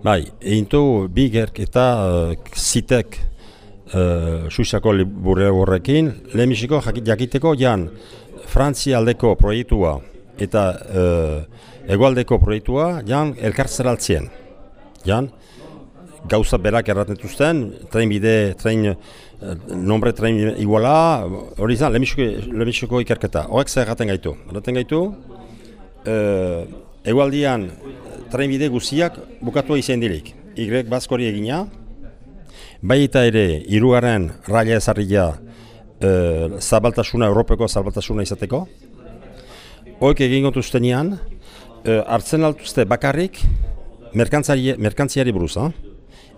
Bai, eintu bi gerketa uh, zitek uh, Suizako libure horrekin, lehenbiziko jakiteko jan Frantzia aldeko proiektua eta uh, egualdeko proiektua jan elkartzeraltzien. Jan, gauza berak erraten duzten, tren bide, tren, nombre tren iguala, hori izan, lehenbiziko ikerketa. Horrek zer erraten gaitu. Erraten gaitu, uh, egualdian trenbide guziak bukatu izan dirik. Y bazkori egina, bai eta ere, irugarren raia ezarria e, zabaltasuna, Europeko zabaltasuna izateko. Hoik egin gontuzten ean, e, hartzen altuzte bakarrik merkantziari, buruz, ha?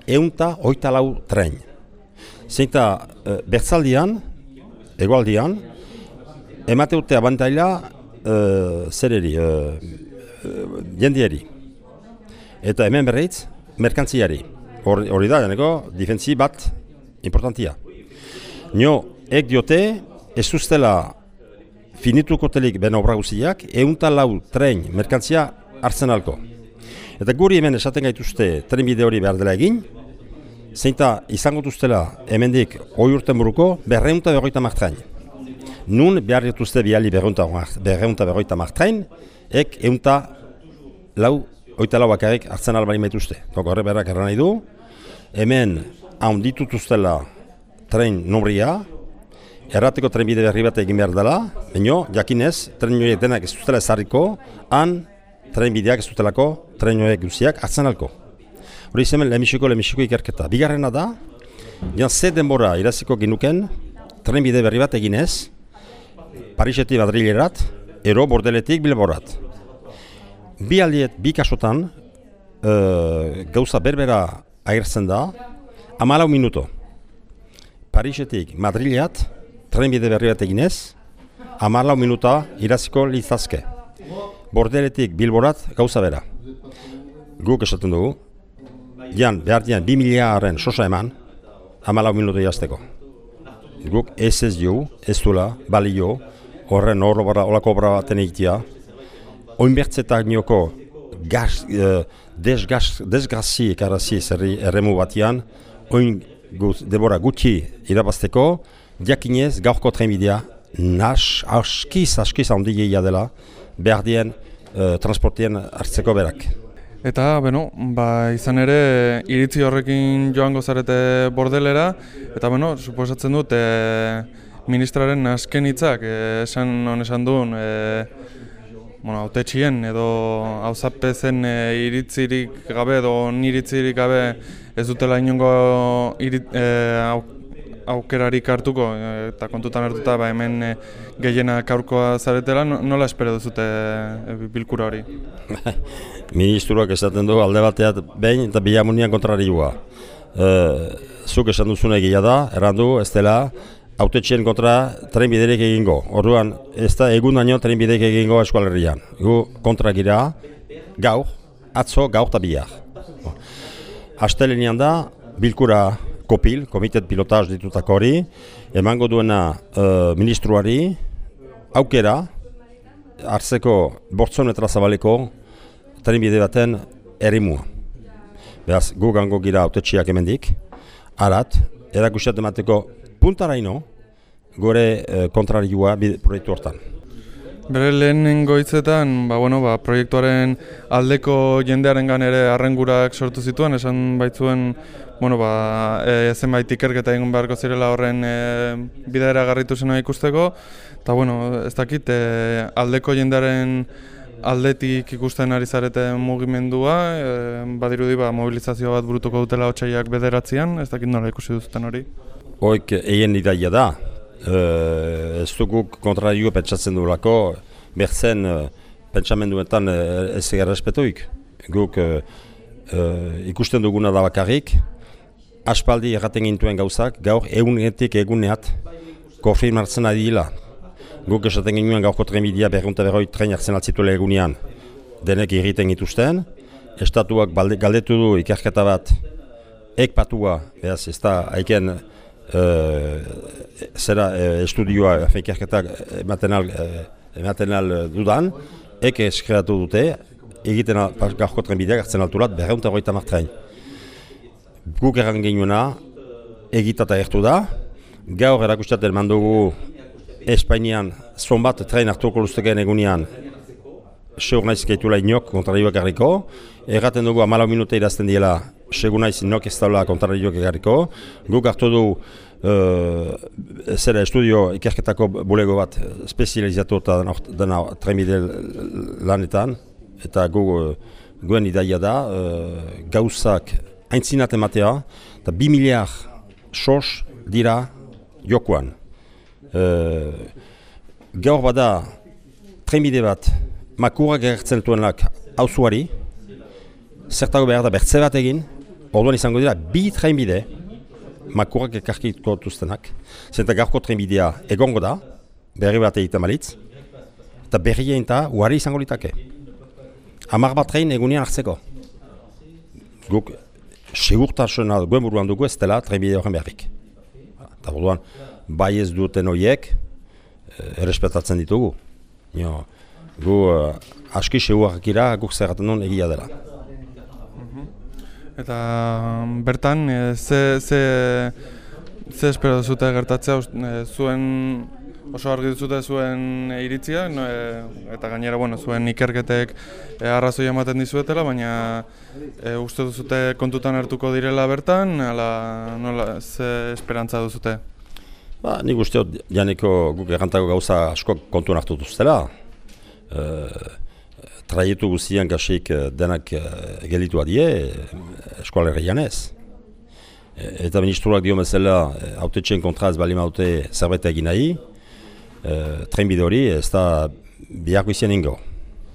eunta oita lau tren. Zeinta e, bertzaldian, egualdian, emate urte abantaila e, zereri, e, jendiari. Eta hemen berreitz, merkantziari. Hori da, janeko, difentzi bat importantia. Nio, ek diote, ez ustela finituko telik ben obra guziak, eunta lau tren merkantzia hartzen alko. Eta guri hemen esaten gaituzte tren bide hori behar dela egin, zeinta izango duztela hemendik oi urten buruko berreunta berroita martrain. Nun behar dituzte biali berreunta berroita martrain, ek eunta lau oita lau bakarrik hartzen albari maituzte. Toko horre berak erran nahi du, hemen haun ditutuztela tren nombria, errateko trenbide berri bat egin behar dela, baina jakinez, tren joiek denak ez dutela ezarriko, han trenbideak ez dutelako tren joiek guziak hartzen alko. Hori zemen lemisiko lemisiko ikerketa. Bigarrena da, jan ze denbora iraziko ginuken, trenbide berri bat eginez, Parisetik Madrilerat, ero bordeletik bilborat bi aldiet, bi kasotan, uh, gauza berbera agertzen da, amalau minuto. Parisetik Madrileat, trenbide berri bat eginez, amalau minuta iraziko litzazke. Bordeletik bilborat gauza bera. Guk esaten dugu, jan, behar dian, bi miliaren sosa eman, amalau minuto irazteko. Guk ez ez jo, ez dula, balio, horren horrelako obra baten egitea, oinbertzetak nioko gaz, uh, desgrazi ekarazi zerri erremu batian, oin guz, debora gutxi irabazteko, diakinez gaurko trenbidea nas, askiz, askiz handigeia dela, behar dien uh, transportien hartzeko berak. Eta, beno, ba, izan ere, iritzi horrekin joango zarete bordelera, eta, beno, suposatzen dut, e, ministraren asken hitzak, e, esan non esan duen, e, bueno, autetxien edo hauzapezen e, iritzirik gabe edo niritzirik gabe ez dutela inongo irit, e, aukerarik hartuko e, eta kontutan hartuta ba, hemen e, gehienak aurkoa zaretela, nola espero duzute e, bilkura hori? Ministruak esaten du alde bateat behin eta bilamunian kontrarioa. E, zuk esan duzune egia da, errandu, ez dela, autetxien kontra trenbiderek egingo. Orduan, ez da egun daño trenbiderek egingo eskualerrian. Gu kontra gira, gaur, atzo, gaur eta bihar. Astelenian da, bilkura kopil, komitet pilotaz ditutako hori, emango duena uh, ministruari, aukera, hartzeko bortzonetra zabaleko trenbide baten erimua. Beraz, gu gango gira autetxiak emendik, arat, erakusiat emateko puntaraino, gore e, kontrarioa proiektu hortan. Bere lehen goitzetan, ba, bueno, ba, proiektuaren aldeko jendearen ere arrengurak sortu zituen, esan baitzuen bueno, ba, e, zenbait ikerketa egun beharko zirela horren e, bidera garritu zena ikusteko, eta bueno, ez dakit e, aldeko jendearen aldetik ikusten ari zarete mugimendua, e, badirudi ba, mobilizazio bat burutuko dutela otxaiak bederatzean, ez dakit nola ikusi duzuten hori? Hoik egin idaia da, uh, ez duguk kontrario pentsatzen duelako, berzen uh, pentsamenduetan uh, ez egar respetuik. Guk ikusten duguna da bakarrik, aspaldi erraten gintuen gauzak, gaur egunetik eguneat konfirmartzen adila. Guk esaten gintuen gaurko trenbidia berrunta berroi tren hartzen altzituela egunean denek egiten gituzten. Estatuak galdetu du ikerketa bat ek patua, behaz ez da haiken uh, zera uh, estudioa fekerketak ematen al, ematen al dudan, eke eskreatu dute, egiten al- gaurko trenbideak hartzen alturat berreunta hogeita martrein. Guk erran genuena, egitata ertu da, gaur erakustaten mandugu Espainian zonbat tren hartuko luzteken egunean seur naiz gaitula inok kontrarioak egarriko, erraten dugu amalau minuta irazten diela segu naiz inok ez daula kontrarioak egarriko, guk hartu du uh, zera estudio ikerketako bulego bat spezializatu eta dena, trenbide lanetan, eta gu, uh, guen idaia da, uh, gauzak aintzinat ematea, eta bi miliar sos dira jokoan. Uh, gaur bada trenbide bat makurrak egertzen duenak hauzuari, zertago behar da bertze bat egin, orduan izango dira bi trenbide makurrak ekarkiko duztenak, zenta gaurko trenbidea egongo da, berri bat egiten malitz, eta berri egin eta uari izango litake. Hamar bat tren egunean hartzeko. Guk segurtasuna guen buruan dugu ez dela trenbide horren beharrik. Eta orduan, bai ez duten horiek, eh, errespetatzen ditugu. Jo, gu uh, aski segurak ira, guk zerraten egia dela. Eta mm, bertan, e, ze, ze, ze espero duzute gertatzea, e, zuen oso argi duzute zuen iritzia, no, e, eta gainera, bueno, zuen ikerketek e, arrazoi ematen dizuetela, baina e, uste duzute kontutan hartuko direla bertan, ala, nola, ze esperantza duzute? Ba, nik uste dut, janeko guk errantako gauza asko kontuan hartu duztela. E, traietu guztian gasik eh, denak gelitu adie, eskualerrian ez. E, eta ministruak dio bezala, e, autetxen kontra ez bali maute zerbait egin nahi, e, trenbide hori ez da biharko izan ingo.